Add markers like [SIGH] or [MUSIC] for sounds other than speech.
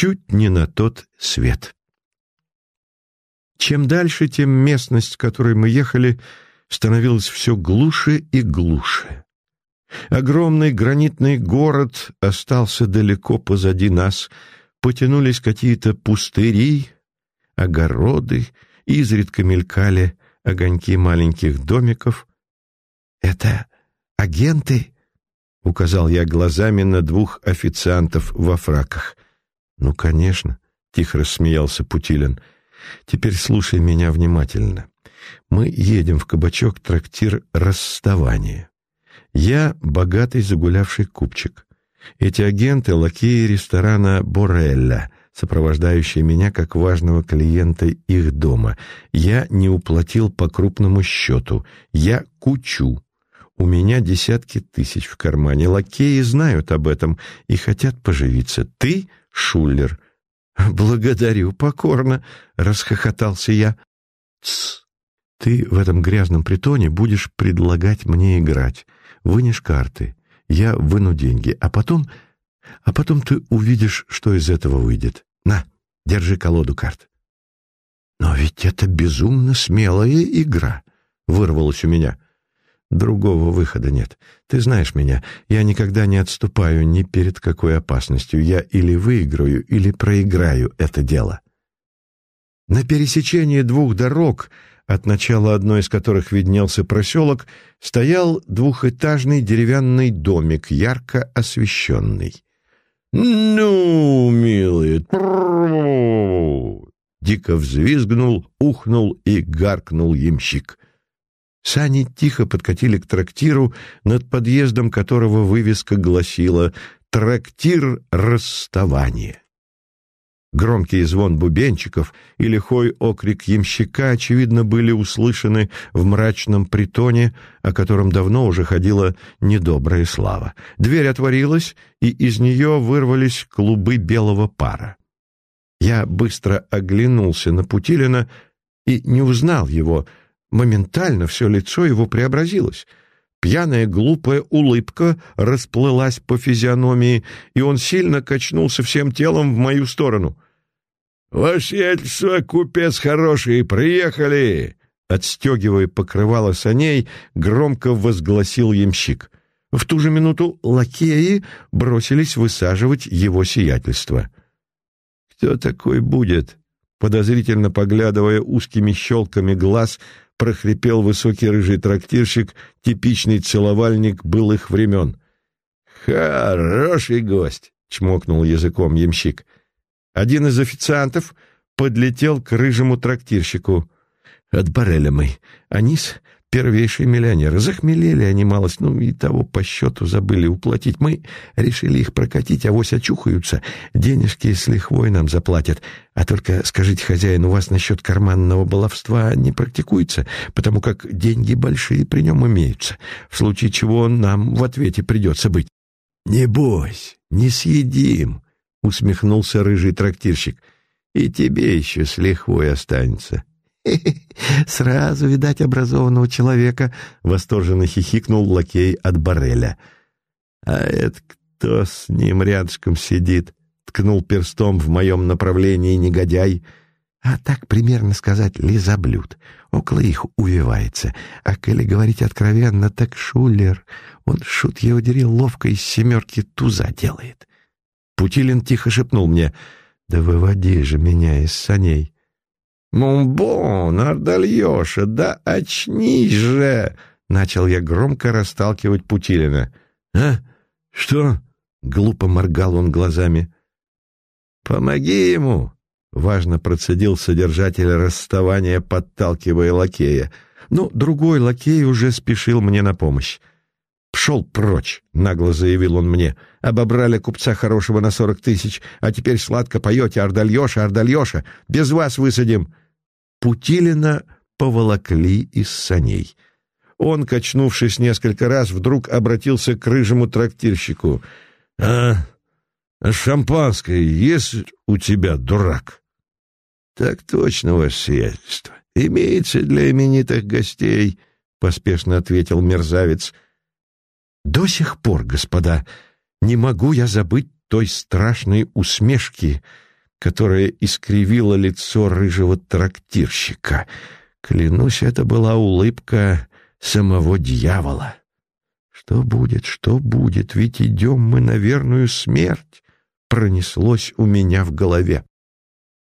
чуть не на тот свет. Чем дальше, тем местность, в которой мы ехали, становилась все глуше и глуше. Огромный гранитный город остался далеко позади нас, потянулись какие-то пустыри, огороды, изредка мелькали огоньки маленьких домиков. «Это агенты?» — указал я глазами на двух официантов во фраках. «Ну, конечно», — тихо рассмеялся Путилин. «Теперь слушай меня внимательно. Мы едем в кабачок-трактир «Расставание». Я богатый загулявший купчик. Эти агенты — лакеи ресторана «Борелля», сопровождающие меня как важного клиента их дома. Я не уплатил по крупному счету. Я кучу. У меня десятки тысяч в кармане. Лакеи знают об этом и хотят поживиться. Ты — Шуллер. «Благодарю покорно», — расхохотался я. «Тсс! Ты в этом грязном притоне будешь предлагать мне играть. Вынешь карты, я выну деньги, а потом... А потом ты увидишь, что из этого выйдет. На, держи колоду карт. Но ведь это безумно смелая игра, вырвалось у меня. Другого выхода нет. Ты знаешь меня, я никогда не отступаю ни перед какой опасностью. Я или выиграю, или проиграю это дело. На пересечении двух дорог от начала одной из которых виднелся проселок, стоял двухэтажный деревянный домик, ярко освещенный. «Ну, милый!» Дико взвизгнул, ухнул и гаркнул ямщик. Сани тихо подкатили к трактиру, над подъездом которого вывеска гласила «Трактир расставания». Громкий звон бубенчиков и лихой окрик ямщика, очевидно, были услышаны в мрачном притоне, о котором давно уже ходила недобрая слава. Дверь отворилась, и из нее вырвались клубы белого пара. Я быстро оглянулся на Путилина и не узнал его. Моментально все лицо его преобразилось — Пьяная глупая улыбка расплылась по физиономии, и он сильно качнулся всем телом в мою сторону. «Ваше сиятельство, купец хороший, приехали!» Отстегивая покрывало саней, громко возгласил ямщик. В ту же минуту лакеи бросились высаживать его сиятельство. «Кто такой будет?» Подозрительно поглядывая узкими щелками глаз, прохрипел высокий рыжий трактирщик, типичный целовальник былых времен. «Хороший гость!» — чмокнул языком ямщик. Один из официантов подлетел к рыжему трактирщику. «От барреля мы. Анис первейшие миллионеры. Захмелели они малость, ну и того по счету забыли уплатить. Мы решили их прокатить, а авось очухаются. Денежки с лихвой нам заплатят. А только скажите, хозяин, у вас насчет карманного баловства не практикуется, потому как деньги большие при нем имеются, в случае чего нам в ответе придется быть. — Не бойся, не съедим, — усмехнулся рыжий трактирщик. — И тебе еще с лихвой останется. — [LAUGHS] Сразу, видать, образованного человека, — восторженно хихикнул лакей от барреля. — А это кто с ним рядышком сидит? — ткнул перстом в моем направлении негодяй. А так примерно сказать лизоблюд. Около их увивается. А коли говорить откровенно, так шулер. Он, шут его дери, ловко из семерки туза делает. Путилин тихо шепнул мне, «Да выводи же меня из саней». «Мумбон, Ардальеша, да очнись же!» Начал я громко расталкивать Путилина. «А? Что?» — глупо моргал он глазами. «Помоги ему!» — важно процедил содержатель расставания, подталкивая лакея. Ну, другой лакей уже спешил мне на помощь. «Пшел прочь!» — нагло заявил он мне. «Обобрали купца хорошего на сорок тысяч, а теперь сладко поете, Ардальеша, Ардальеша! Без вас высадим!» Путилина поволокли из саней. Он, качнувшись несколько раз, вдруг обратился к рыжему трактирщику. «А, а шампанское есть у тебя, дурак?» «Так точно, ваше сиятельство. Имеется для именитых гостей», — поспешно ответил мерзавец. «До сих пор, господа, не могу я забыть той страшной усмешки, которая искривила лицо рыжего трактирщика. Клянусь, это была улыбка самого дьявола. Что будет, что будет, ведь идем мы на верную смерть, пронеслось у меня в голове.